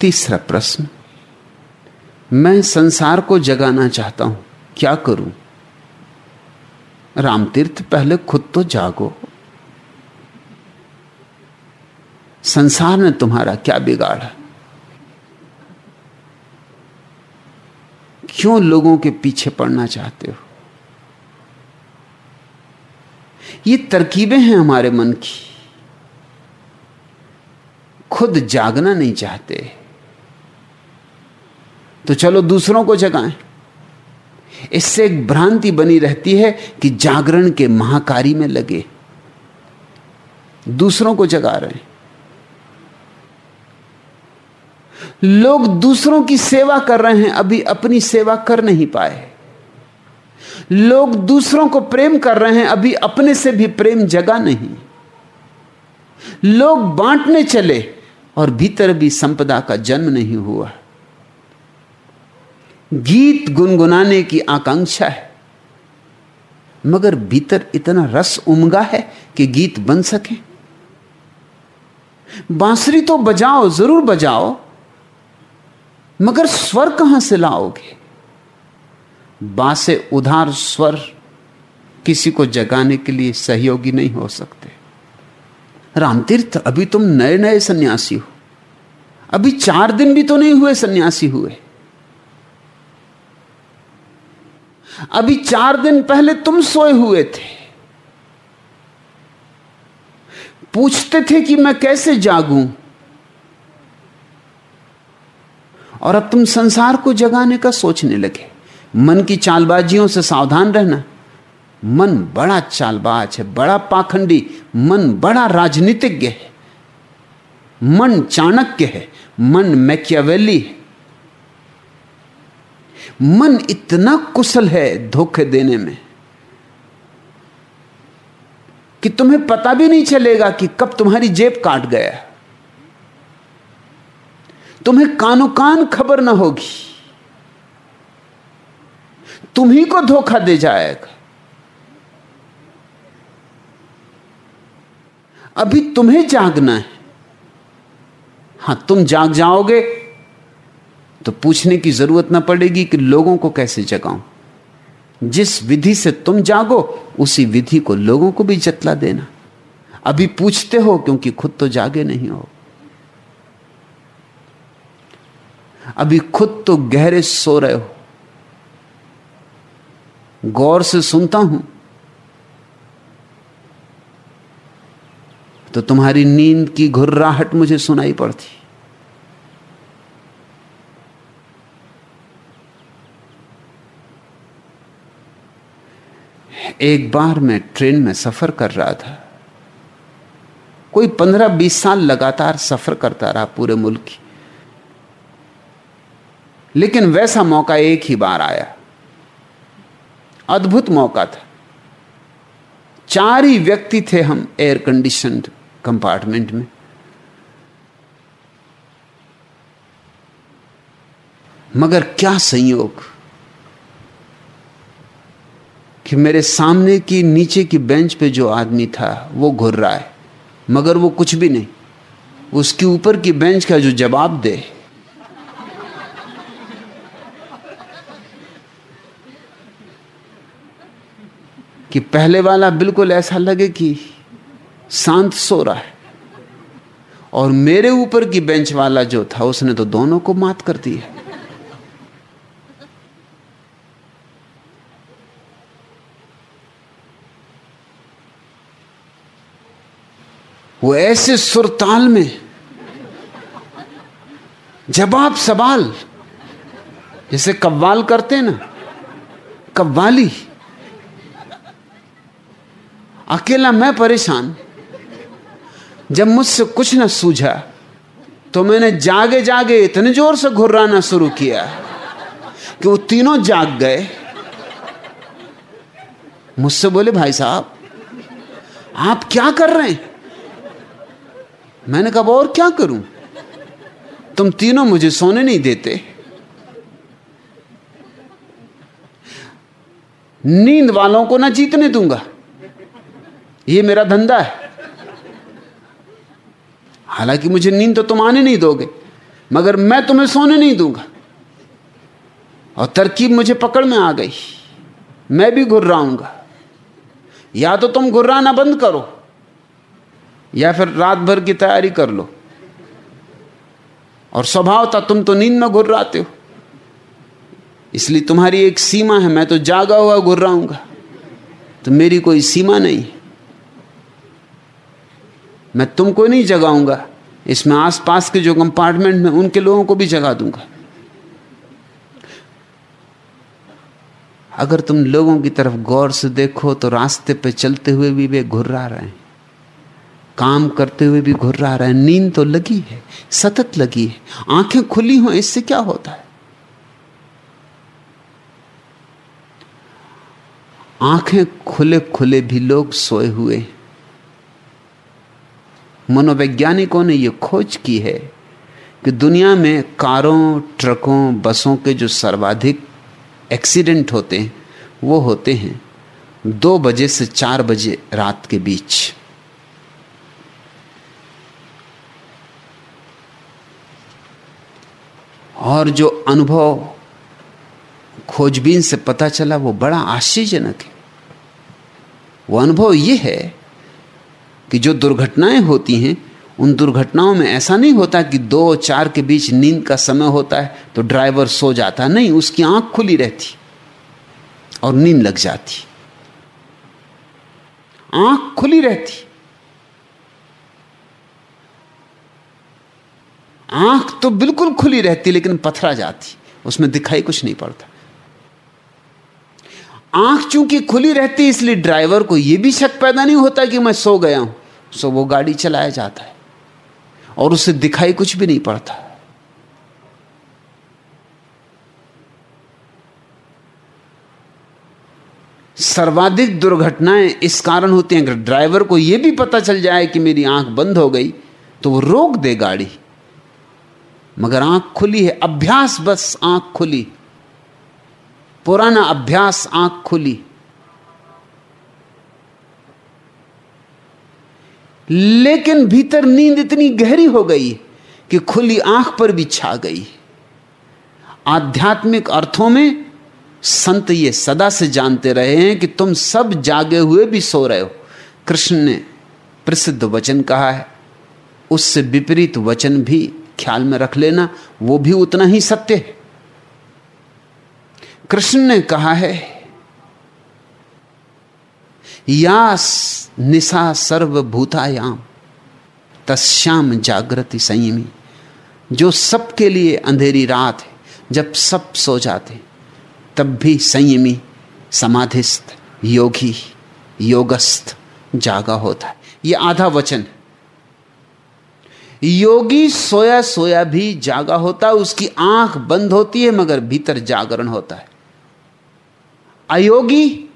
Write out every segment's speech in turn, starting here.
तीसरा प्रश्न, मैं संसार को जगाना चाहता हूँ, क्या करूँ? रामतीर्थ, पहले खुद तो जागो। संसार ने तुम्हारा क्या बिगाड़ा? क्यों लोगों के पीछे पड़ना चाहते हो? ये तरकीबें हैं हमारे मन की। खुद जागना नहीं चाहते। तो चलो दूसरों को जगाएँ। इससे एक भ्रांति बनी रहती है कि जागरण के महाकारी में लगे। दूसरों को जगा रहे हैं। लोग दूसरों की सेवा कर रहे हैं, अभी अपनी सेवा कर नहीं पाए। लोग दूसरों को प्रेम कर रहे हैं, अभी अपने से भी प्रेम जगा नहीं। लोग बांटने चले और भीतर भी संपदा का जन्म नहीं हुआ। गीत गुनगुनाने की आकांक्षा है। मगर भीतर इतना रस उमगा है कि गीत बन सके। बांसुरी तो बजाओ, ज़रूर बजाओ, मगर स्वर कहाँ से लाओगे? बासे उधार स्वर किसी को जगाने के लिए सहयोगी नहीं हो सकते। रामतीर्थ, अभी तुम नए नए सन्यासी हो। अभी चार दिन भी तो नहीं हुए सन्यासी हुए। अभी चार दिन पहले तुम सोए हुए थे। पूछते थे कि मैं कैसे जागूं? और अब तुम संसार को जगाने का सोचने लगे। मन की चालबाजियों से सावधान रहना। मन बड़ा चालबाज है, बड़ा पाखंडी। मन बड़ा राजनीतिज्ञ है। मन चाणक्य है, मन मैकियावेली है। मन इतना कुशल है धोखे देने में कि तुम्हें पता भी नहीं चलेगा कि कब तुम्हारी जेब काट गया। तुम्हें कानो कान खबर ना होगी। तुम्ही को धोखा दे जाएगा। अभी तुम्हें जागना है। हाँ, तुम जाग जाओगे तो पूछने की ज़रूरत ना पड़ेगी कि लोगों को कैसे जगाऊं। जिस विधि से तुम जागो, उसी विधि को लोगों को भी जतला देना। अभी पूछते हो, क्योंकि खुद तो जागे नहीं हो। अभी खुद तो गहरे सो रहे हो। गौर से सुनता हूँ। तो तुम्हारी नींद की घुर्राहट मुझे सुनाई पड़ती। एक बार मैं ट्रेन में सफ़र कर रहा था। कोई पंद्रह बीस साल लगातार सफ़र करता रहा पूरे मुल्क की। लेकिन वैसा मौका एक ही बार आया। अद्भुत मौका था। चार ही व्यक्ति थे हम एयर कंडीशन कंपार्टमेंट में। मगर क्या संयोग? कि मेरे सामने की नीचे की बेंच पे जो आदमी था, वो घुर रहा है। मगर वो कुछ भी नहीं। उसके ऊपर की बेंच का जो जवाब दे। कि पहले वाला बिल्कुल ऐसा लगे कि शांत सो रहा है। और मेरे ऊपर की बेंच वाला जो था, उसने तो दोनों को मात कर दी है। वो ऐसे सुरताल में। जवाब सवाल। जैसे कव्वाल करते ना, कव्वाली। अकेला मैं परेशान। जब मुझसे कुछ ना सूझा तो मैंने जागे जागे इतने ज़ोर से घुर्राना शुरू किया कि वो तीनों जाग गए। मुझसे बोले, भाई साहब, आप क्या कर रहे हैं? मैंने कहा, और क्या करूँ? तुम तीनों मुझे सोने नहीं देते। नींद वालों को ना जीतने दूँगा। ये मेरा धंधा है। हालाँकि मुझे नींद तो तुम आने नहीं दोगे, मगर मैं तुम्हें सोने नहीं दूँगा। और तरकीब मुझे पकड़ में आ गई। मैं भी घुर्राऊँगा या तो तुम घुर्राना बंद करो या फिर रात भर की तैयारी कर लो। और स्वभाव था, तुम तो नींद में घुर घुर्राते हो। इसलिए तुम्हारी एक सीमा है, मैं तो जागा हुआ घुर घुर्राऊँगा तो मेरी कोई सीमा नहीं। मैं तुमको नहीं जगाऊँगा। इसमें आसपास के जो कंपार्टमेंट में, उनके लोगों को भी जगा दूँगा। अगर तुम लोगों की तरफ़ गौर से देखो तो रास्ते पे चलते हुए भी वे घुर्रा रहे हैं। काम करते हुए भी घुर्रा रहा है नींद तो लगी है, सतत लगी है, आँखें खुली हो, इससे क्या होता है? आँखें खुले खुले भी लोग सोए हुए मनोवैज्ञानिकों ने यह खोज की है कि दुनिया में कारों, ट्रकों, बसों के जो सर्वाधिक एक्सीडेंट होते हैं, वो होते हैं दो बजे से चार बजे रात के बीच। और जो अनुभव खोजबीन से पता चला, वो बड़ा आश्चर्यजनक है। वो अनुभव ये है कि जो दुर्घटनाएँ होती हैं, उन दुर्घटनाओं में ऐसा नहीं होता कि दो चार के बीच नींद का समय होता है तो ड्राइवर सो जाता। नहीं, उसकी आँख खुली रहती और नींद लग जाती। आँख खुली रहती। आँख तो बिल्कुल खुली रहती, लेकिन पथरा जाती। उसमें दिखाई कुछ नहीं पड़ता। आँख चूँकि खुली रहती, इसलिए ड्राइवर को यह भी शक पैदा नहीं होता कि मैं सो गया हूँ। सो वो गाड़ी चलाया जाता है। और उसे दिखाई कुछ भी नहीं पड़ता। सर्वाधिक दुर्घटनाएँ इस कारण होती हैं, अगर ड्राइवर को यह भी पता चल जाए कि मेरी आँख बंद हो गई तो वो रोक दे गाड़ी। मगर आँख खुली है, अभ्यास बस आँख खुली। पुराना अभ्यास आँख खुली। लेकिन भीतर नींद इतनी गहरी हो गई कि खुली आँख पर भी छा गई। आध्यात्मिक अर्थों में संत ये सदा से जानते रहे हैं कि तुम सब जागे हुए भी सो रहे हो। कृष्ण ने प्रसिद्ध वचन कहा है, उससे विपरीत वचन भी ख्याल में रख लेना, वो भी उतना ही सत्य है। कृष्ण ने कहा है, यास निशा सर्वभूतायाम, तस्याम जागृति संयमी। जो सबके लिए अंधेरी रात है, जब सब सो जाते, तब भी संयमी, समाधिस्थ, योगी, योगस्थ जागा होता है। यह आधा वचन है। योगी सोया सोया भी जागा होता है उसकी आँख बंद होती है, मगर भीतर जागरण होता है। अयोगी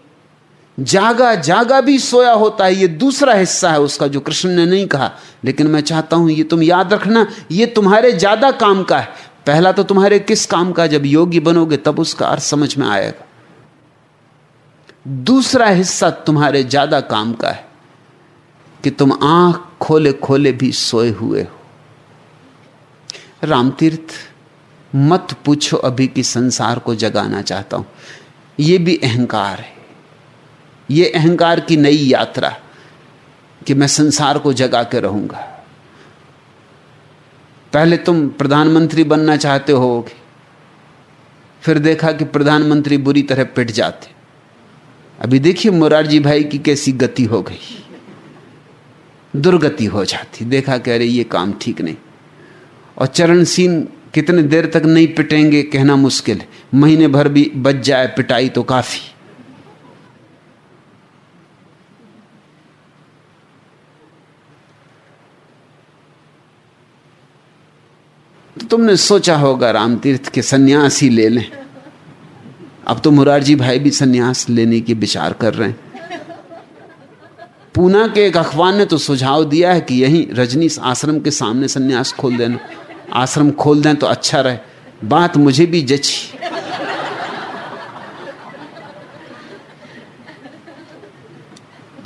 जागा जागा भी सोया होता है, ये दूसरा हिस्सा है उसका जो कृष्ण ने नहीं कहा। लेकिन मैं चाहता हूँ, ये तुम याद रखना, ये तुम्हारे ज़्यादा काम का है। पहला तो तुम्हारे किस काम का, जब योगी बनोगे, तब उसका अर्थ समझ में आएगा। दूसरा हिस्सा तुम्हारे ज़्यादा काम का है। कि तुम आँख खोले खोले भी सोए हुए हो। रामतीर्थ, मत पूछो अभी कि संसार को जगाना चाहता हूँ। यह भी अहंकार है। यह अहंकार की नई यात्रा कि मैं संसार को जगा के रहूँगा। पहले तुम प्रधानमंत्री बनना चाहते हो फिर देखा कि प्रधानमंत्री बुरी तरह पिट जाते। अभी देखिए मुरारजी भाई की कैसी गति हो गई। दुर्गति हो जाती। देखा कह रहे, ये काम ठीक नहीं। और चरण सीन कितने देर तक नहीं पिटेंगे, कहना मुश्किल। है महीने भर भी बच जाए पिटाई तो काफ़ी। तो तुमने सोचा होगा, रामतीर्थ के सन्यास ही ले लें। अब तो मुरारजी भाई भी सन्यास लेने की विचार कर रहे हैं। पूना के एक अखबार ने तो सुझाव दिया है कि यहीं रजनीश आश्रम के सामने सन्यास खोल देना। आश्रम खोल दें तो अच्छा रहे। बात मुझे भी जची।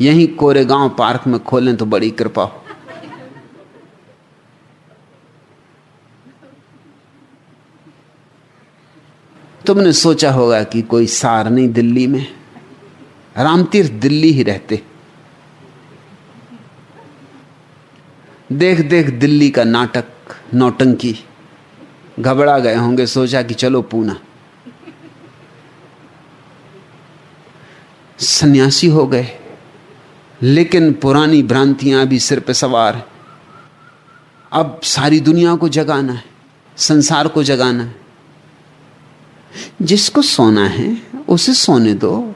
यहीं कोरेगांव पार्क में खोलें तो बड़ी कृपा हो। तुमने सोचा होगा कि कोई सार नहीं दिल्ली में, रामतीर्थ दिल्ली ही रहते। देख देख दिल्ली का नाटक नौटंकी। घबरा गए होंगे, सोचा कि चलो पूना। सन्यासी हो गए, लेकिन पुरानी भ्रांतियाँ अभी सिर पे सवार अब सारी दुनिया को जगाना है, संसार को जगाना है। जिसको सोना है, उसे सोने दो।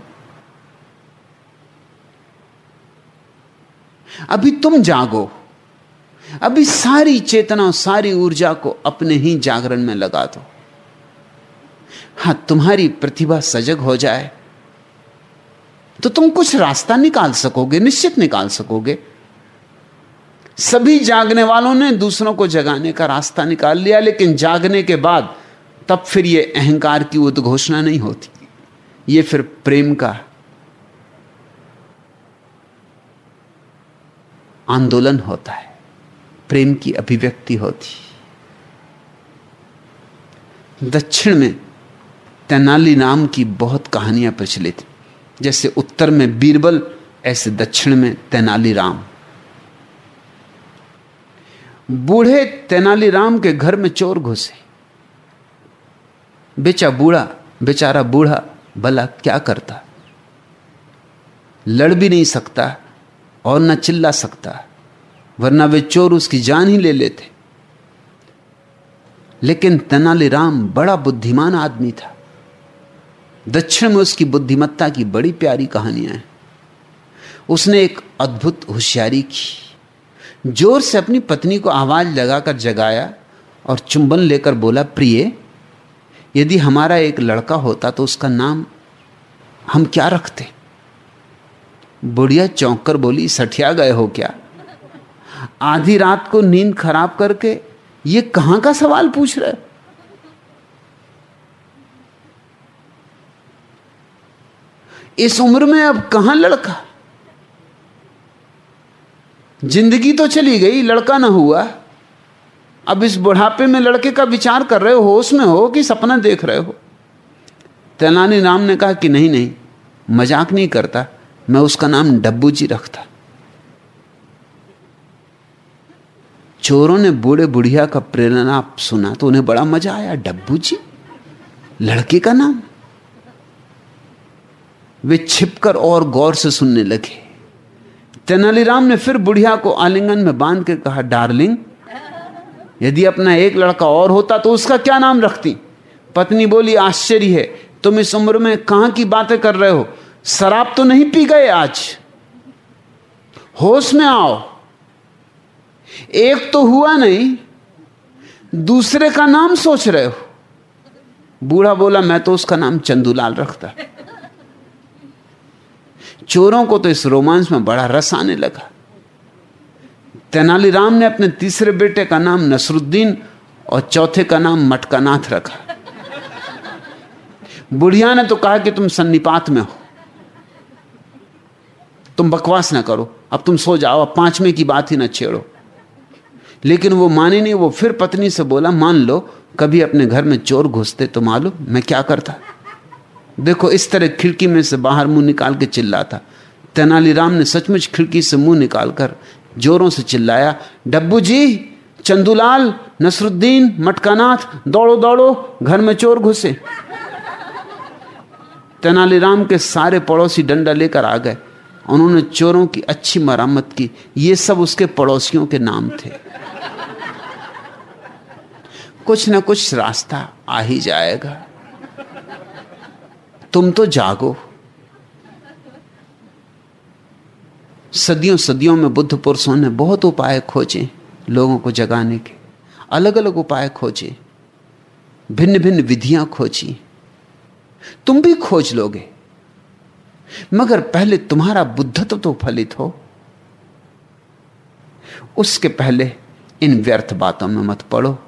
अभी तुम जागो। अभी सारी चेतना, सारी ऊर्जा को अपने ही जागरण में लगा दो। हाँ, तुम्हारी प्रतिभा सजग हो जाए तो तुम कुछ रास्ता निकाल सकोगे, निश्चित निकाल सकोगे। सभी जागने वालों ने दूसरों को जगाने का रास्ता निकाल लिया, लेकिन जागने के बाद तब फिर यह अहंकार की उद्घोषणा नहीं होती। ये फिर प्रेम का आंदोलन होता है। प्रेम की अभिव्यक्ति होती। दक्षिण में तेनाली नाम की बहुत कहानियाँ प्रचलित। जैसे उत्तर में बीरबल, ऐसे दक्षिण में तेनाली राम। बूढ़े तेनालीराम के घर में चोर घुसे। बेचा बूढ़ा, बेचारा बूढ़ा भला क्या करता? लड़ भी नहीं सकता और न चिल्ला सकता। वरना वे चोर उसकी जान ही ले लेते। लेकिन तेनालीराम बड़ा बुद्धिमान आदमी था। दक्षिण में उसकी बुद्धिमत्ता की बड़ी प्यारी कहानियाँ हैं। उसने एक अद्भुत होशियारी की। ज़ोर से अपनी पत्नी को आवाज़ लगाकर जगाया और चुंबन लेकर बोला, प्रिय, यदि हमारा एक लड़का होता तो उसका नाम हम क्या रखते? बुढ़िया चौंक कर बोली, सठिया गए हो क्या? आधी रात को नींद खराब करके ये कहाँ का सवाल पूछ रहे इस उम्र में अब कहाँ लड़का? ज़िंदगी तो चली गई, लड़का ना हुआ। अब इस बुढ़ापे में लड़के का विचार कर रहे हो, होश में हो कि सपना देख रहे हो? तेनाली राम ने कहा कि नहीं नहीं, मज़ाक नहीं करता, मैं उसका नाम डब्बू जी रखता। चोरों ने बूढ़े बुढ़िया का प्रेरणा सुना तो उन्हें बड़ा मज़ा आया। डब्बू जी, लड़के का नाम? वे छिपकर और गौर से सुनने लगे। तेनालीराम ने फिर बुढ़िया को आलिंगन में बाँध के कहा, डार्लिंग, यदि अपना एक लड़का और होता तो उसका क्या नाम रखती? पत्नी बोली, आश्चर्य है, तुम इस उम्र में कहाँ की बातें कर रहे हो? शराब तो नहीं पी गए आज। होश में आओ एक तो हुआ नहीं, दूसरे का नाम सोच रहे हो। बूढ़ा बोला, मैं तो उसका नाम चंदूलाल रखता। चोरों को तो इस रोमांस में बड़ा रस आने लगा। तेनालीराम ने अपने तीसरे बेटे का नाम नसरुद्दीन और चौथे का नाम मटकानाथ रखा। बुढ़िया ने तो कहा कि तुम सन्निपात में हो। तुम बकवास ना करो। अब तुम सो जाओ, अब पाँचवें की बात ही ना छेड़ो। लेकिन वो माने नहीं, वो फिर पत्नी से बोला, मान लो, कभी अपने घर में चोर घुसते तो मालूम मैं क्या करता। देखो, इस तरह खिड़की में से बाहर मुँह निकाल के चिल्लाता। तेनालीराम ने सचमुच खिड़की से मुँह निकालकर जोरों से चिल्लाया, डब्बू जी, चंदूलाल, नसरुद्दीन, मटकानाथ, दौड़ो दौड़ो, घर में चोर घुसे। तेनालीराम के सारे पड़ोसी डंडा लेकर आ गए। उन्होंने चोरों की अच्छी मरम्मत की। ये सब उसके पड़ोसियों के नाम थे। कुछ ना कुछ रास्ता आ ही जाएगा। तुम तो जागो। सदियों सदियों में बुद्ध पुरुषों ने बहुत उपाय खोजे लोगों को जगाने के। अलग अलग उपाय खोजे। भिन्न भिन्न विधियाँ खोजी। तुम भी खोज लोगे। मगर पहले तुम्हारा बुद्धत्व तो फलित हो। उसके पहले इन व्यर्थ बातों में मत पड़ो।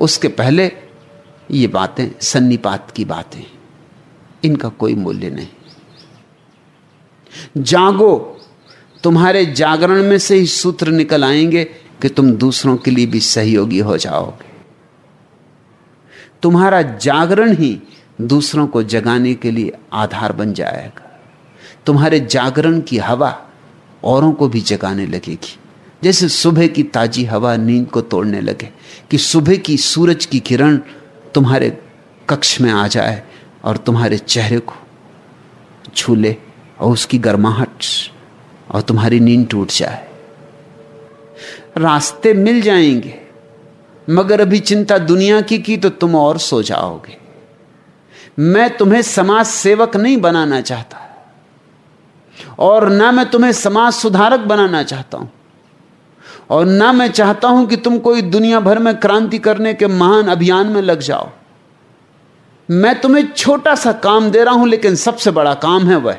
उसके पहले ये बातें, सन्निपात की बातें, इनका कोई मूल्य नहीं। जागो, तुम्हारे जागरण में से ही सूत्र निकल आएँगे कि तुम दूसरों के लिए भी सहयोगी हो जाओगे। तुम्हारा जागरण ही दूसरों को जगाने के लिए आधार बन जाएगा। तुम्हारे जागरण की हवा औरों को भी जगाने लगेगी। जैसे सुबह की ताजी हवा नींद को तोड़ने लगे, कि सुबह की सूरज की किरण तुम्हारे कक्ष में आ जाए और तुम्हारे चेहरे को छू ले और उसकी गर्माहट और तुम्हारी नींद टूट जाए। रास्ते मिल जाएँगे, मगर अभी चिंता दुनिया की की तो तुम और सो जाओगे। मैं तुम्हें समाज सेवक नहीं बनाना चाहता और ना मैं तुम्हें समाज सुधारक बनाना चाहता हूँ। और ना मैं चाहता हूँ कि तुम कोई दुनिया भर में क्रांति करने के महान अभियान में लग जाओ। मैं तुम्हें छोटा सा काम दे रहा हूँ, लेकिन सबसे बड़ा काम है वह,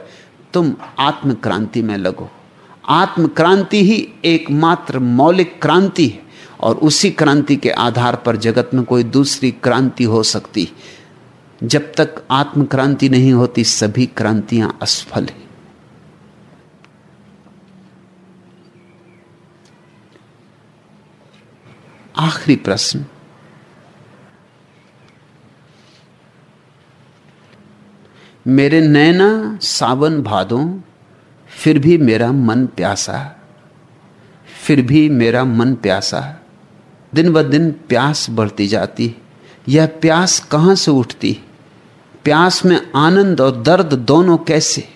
तुम आत्म क्रांति में लगो। आत्म क्रांति ही एकमात्र मौलिक क्रांति है, और उसी क्रांति के आधार पर जगत में कोई दूसरी क्रांति हो सकती। जब तक आत्म क्रांति नहीं होती, सभी क्रांतियाँ असफल है। आखिरी प्रश्न मेरे नैना सावन भादों, फिर भी मेरा मन प्यासा। फिर भी मेरा मन प्यासा। दिन ब दिन प्यास बढ़ती जाती। यह प्यास कहाँ से उठती? प्यास में आनंद और दर्द दोनों कैसे?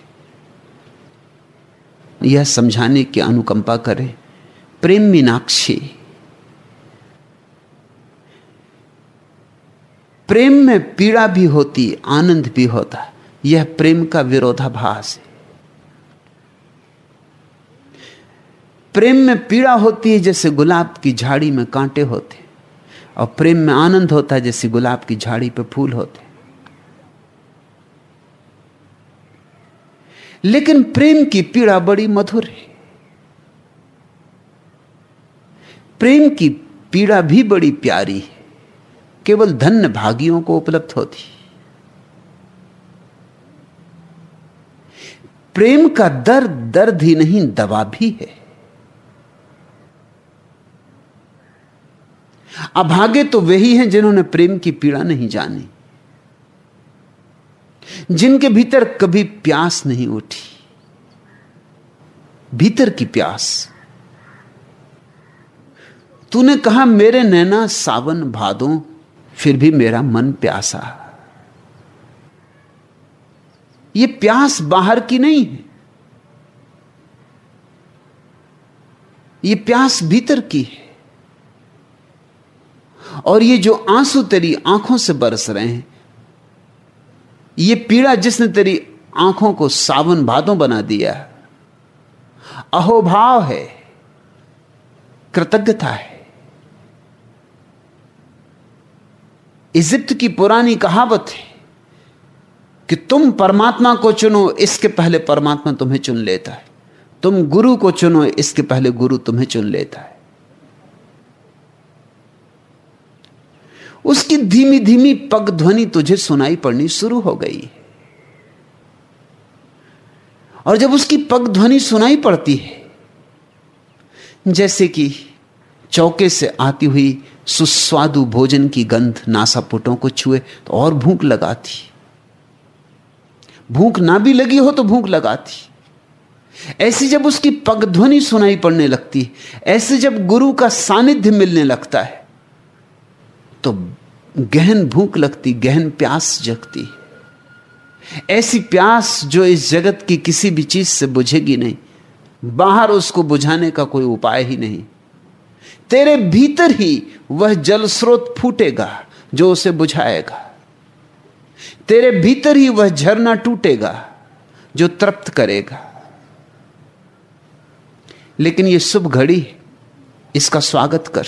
यह समझाने की अनुकंपा करें। प्रेम मीनाक्षी। प्रेम में पीड़ा भी होती, आनंद भी होता। यह प्रेम का विरोधाभास है। प्रेम में पीड़ा होती है जैसे गुलाब की झाड़ी में कांटे होते, और प्रेम में आनंद होता है जैसे गुलाब की झाड़ी पर फूल होते। लेकिन प्रेम की पीड़ा बड़ी मधुर है। प्रेम की पीड़ा भी बड़ी प्यारी है। केवल धन्य भागियों को उपलब्ध होती प्रेम का दर्द दर्द ही नहीं, दवा भी है। अभागे तो वही हैं जिन्होंने प्रेम की पीड़ा नहीं जानी, जिनके भीतर कभी प्यास नहीं उठी। भीतर की प्यास। तूने कहा, मेरे नैना सावन भादों फिर भी मेरा मन प्यासा। ये प्यास बाहर की नहीं है। ये प्यास भीतर की है। और ये जो आँसू तेरी आँखों से बरस रहे हैं, ये पीड़ा जिसने तेरी आँखों को सावन भादों बना दिया, अहोभाव है, कृतज्ञता है। इजिप्त की पुरानी कहावत है कि तुम परमात्मा को चुनो, इसके पहले परमात्मा तुम्हें चुन लेता है। तुम गुरु को चुनो, इसके पहले गुरु तुम्हें चुन लेता है। उसकी धीमी धीमी पग ध्वनि तुझे सुनाई पड़नी शुरू हो गई है। और जब उसकी पग ध्वनि सुनाई पड़ती है, जैसे कि चौके से आती हुई सुस्वादु भोजन की गंध नासापुटों को छुए तो और भूख लगाती। भूख ना भी लगी हो तो भूख लगाती। ऐसी जब उसकी पगध्वनि सुनाई पड़ने लगती, ऐसे जब गुरु का सानिध्य मिलने लगता है तो गहन भूख लगती, गहन प्यास जगती। ऐसी प्यास जो इस जगत की किसी भी चीज़ से बुझेगी नहीं, बाहर उसको बुझाने का कोई उपाय ही नहीं। तेरे भीतर ही वह जल स्रोत फूटेगा जो उसे बुझाएगा। तेरे भीतर ही वह झरना टूटेगा जो तृप्त करेगा। लेकिन यह शुभ घड़ी इसका स्वागत कर।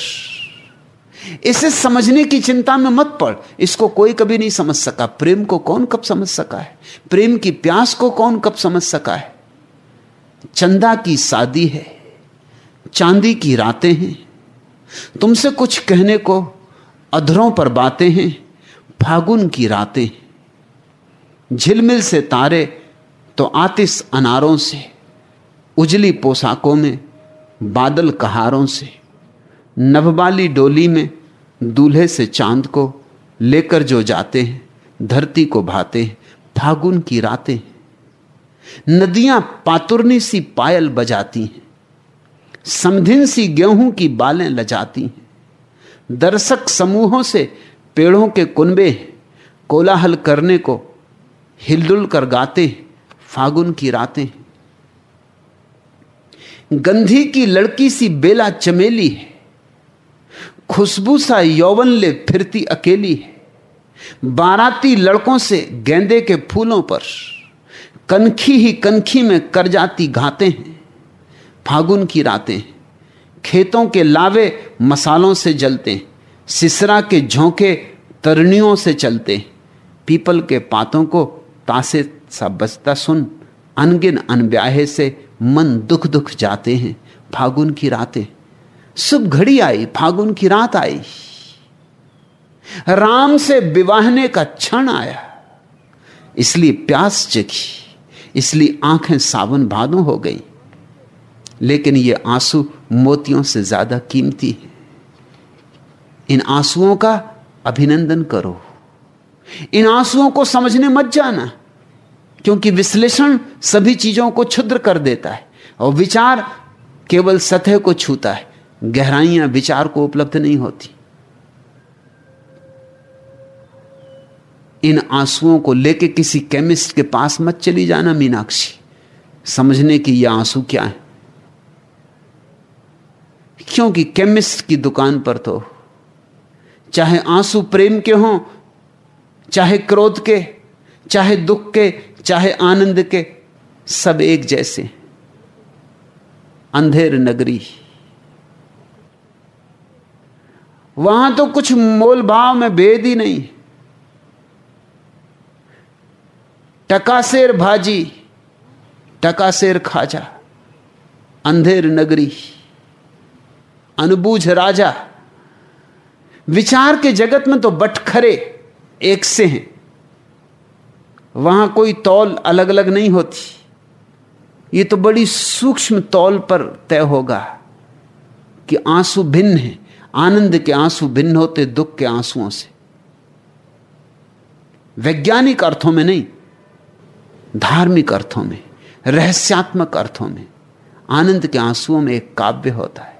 इसे समझने की चिंता में मत पड़। इसको कोई कभी नहीं समझ सका। प्रेम को कौन कब समझ सका है? प्रेम की प्यास को कौन कब समझ सका है? चंदा की शादी है, चांदी की रातें हैं तुमसे कुछ कहने को अधरों पर बातें हैं, फागुन की रातें झिलमिल से तारे तो आतिश अनारों से, उजली पोशाकों में, बादल कहारों से। नभबाली डोली में दूल्हे से चाँद को लेकर जो जाते हैं, धरती को भाते हैं, फागुन की रातें नदियाँ पातुरनी सी पायल बजाती हैं। समधिन सी गेहूँ की बालें लजाती हैं। दर्शक समूहों से पेड़ों के कुनबे कोलाहल करने को हिलडुल कर गाते फागुन की रातें गंधी की लड़की सी बेला चमेली है। खुशबू सा यौवन ले फिरती अकेली है। बाराती लड़कों से गेंदे के फूलों पर कनखी ही कनखी में कर जाती घाते हैं। फागुन की रातें, खेतों के लावे मसालों से जलते, सिसरा के झोंके तरनियों से चलते। पीपल के पातों को तासे सा बजता सुन, अनगिन अनब्याहे से मन दुख दुख जाते हैं फागुन की रातें। सुब घड़ी आई, फागुन की रात आई। राम से विवाहने का क्षण आया। इसलिए प्यास जगी, इसलिए आँखें सावन भादों हो गई। लेकिन ये आँसू मोतियों से ज़्यादा कीमती है। इन आंसुओं का अभिनंदन करो। इन आंसुओं को समझने मत जाना, क्योंकि विश्लेषण सभी चीज़ों को क्षुद्र कर देता है और विचार केवल सतह को छूता है। गहराइयाँ विचार को उपलब्ध नहीं होती। इन आंसुओं को लेके किसी केमिस्ट के पास मत चली जाना, मीनाक्षी। समझने की यह आँसू क्या है? क्योंकि केमिस्ट की दुकान पर तो चाहे आँसू प्रेम के हों, चाहे क्रोध के, चाहे दुख के, चाहे आनंद के, सब एक जैसे। अंधेर नगरी। वहाँ तो कुछ मोल भाव में भेद ही नहीं। टकासेर भाजी, टकासेर खाजा, अंधेर नगरी। अनबूझ राजा। विचार के जगत में तो बटखरे एक से हैं। वहाँ कोई तौल अलग अलग नहीं होती। ये तो बड़ी सूक्ष्म तौल पर तय होगा कि आँसू भिन्न है। आनंद के आँसू भिन्न होते, दुख के आंसुओं से। वैज्ञानिक अर्थों में नहीं, धार्मिक अर्थों में, रहस्यात्मक अर्थों में आनंद के आंसुओं में एक काव्य होता है।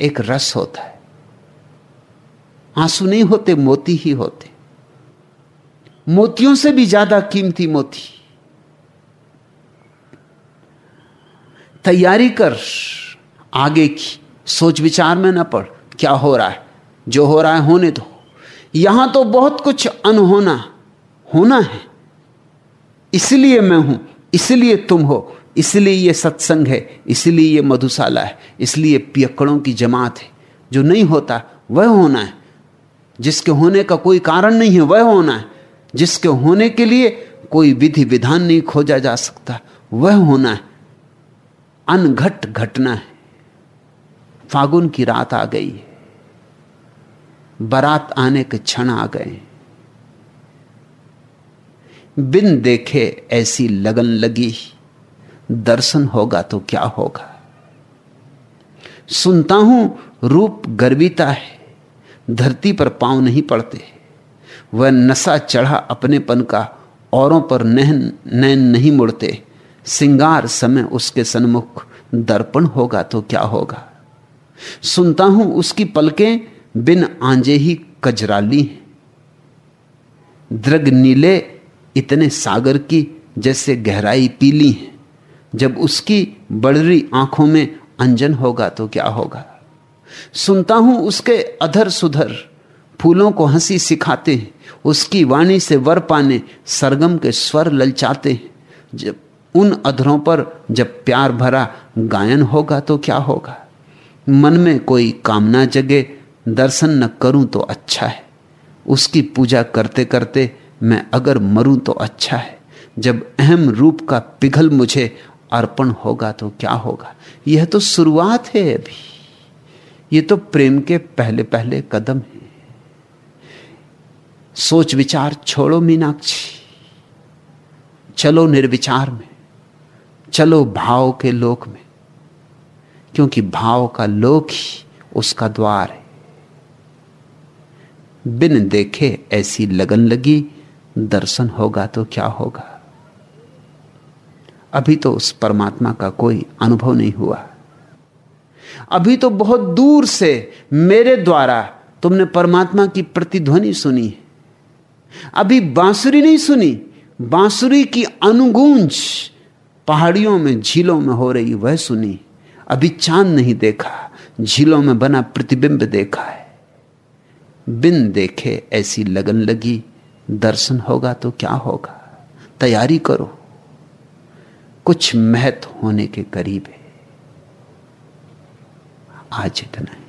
एक रस होता है। आँसू नहीं होते, मोती ही होते। मोतियों से भी ज़्यादा कीमती मोती। तैयारी कर, आगे की। सोच विचार में ना पड़, क्या हो रहा है? जो हो रहा है, होने दो। यहाँ तो बहुत कुछ अनहोना, होना है। इसलिए मैं हूँ, इसलिए तुम हो। इसलिए ये सत्संग है, इसलिए ये मधुशाला है, इसलिए पियक्कड़ों की जमात है। जो नहीं होता, वह होना है। जिसके होने का कोई कारण नहीं है, वह होना है। जिसके होने के लिए कोई विधि विधान नहीं खोजा जा सकता, वह होना है। अनघट घटना है। फागुन की रात आ गई बारात आने के क्षण आ गए बिन देखे ऐसी लगन लगी। दर्शन होगा तो क्या होगा? सुनता हूँ, रूप गर्विता है, धरती पर पाँव नहीं पड़ते। वह नशा चढ़ा अपनेपन का, औरों पर नहन, नैन नहीं मुड़ते। सिंगार समय उसके सन्मुख, दर्पण होगा तो क्या होगा? सुनता हूँ उसकी पलकें, बिन आंजे ही कजराली हैं। द्रग नीले इतने सागर की, जैसे गहराई पीली है। जब उसकी बड़री आँखों में अंजन होगा तो क्या होगा? सुनता हूँ उसके अधर सुधर फूलों को हँसी सिखाते हैं, उसकी वाणी से वर पाने सरगम के स्वर ललचाते हैं। जब उन अधरों पर जब प्यार भरा गायन होगा तो क्या होगा? मन में कोई कामना जगे, दर्शन न करूँ तो अच्छा है। उसकी पूजा करते करते मैं अगर मरूं तो अच्छा है। जब अहम रूप का पिघल मुझे अर्पण होगा तो क्या होगा? यह तो शुरुआत है अभी। ये तो प्रेम के पहले पहले कदम है। सोच विचार छोड़ो मीनाक्षी। चलो निर्विचार में। चलो भाव के लोक में। क्योंकि भाव का लोक ही उसका द्वार है। बिन देखे ऐसी लगन लगी, दर्शन होगा तो क्या होगा? अभी तो उस परमात्मा का कोई अनुभव नहीं हुआ। अभी तो बहुत दूर से मेरे द्वारा तुमने परमात्मा की प्रतिध्वनि सुनी। है अभी बांसुरी नहीं सुनी, बांसुरी की अनुगूंज पहाड़ियों में, झीलों में हो रही, वह सुनी। अभी चाँद नहीं देखा, झीलों में बना प्रतिबिंब देखा है। बिन देखे ऐसी लगन लगी, दर्शन होगा तो क्या होगा? तैयारी करो। कुछ महत्व होने के करीब है। आज इतना है।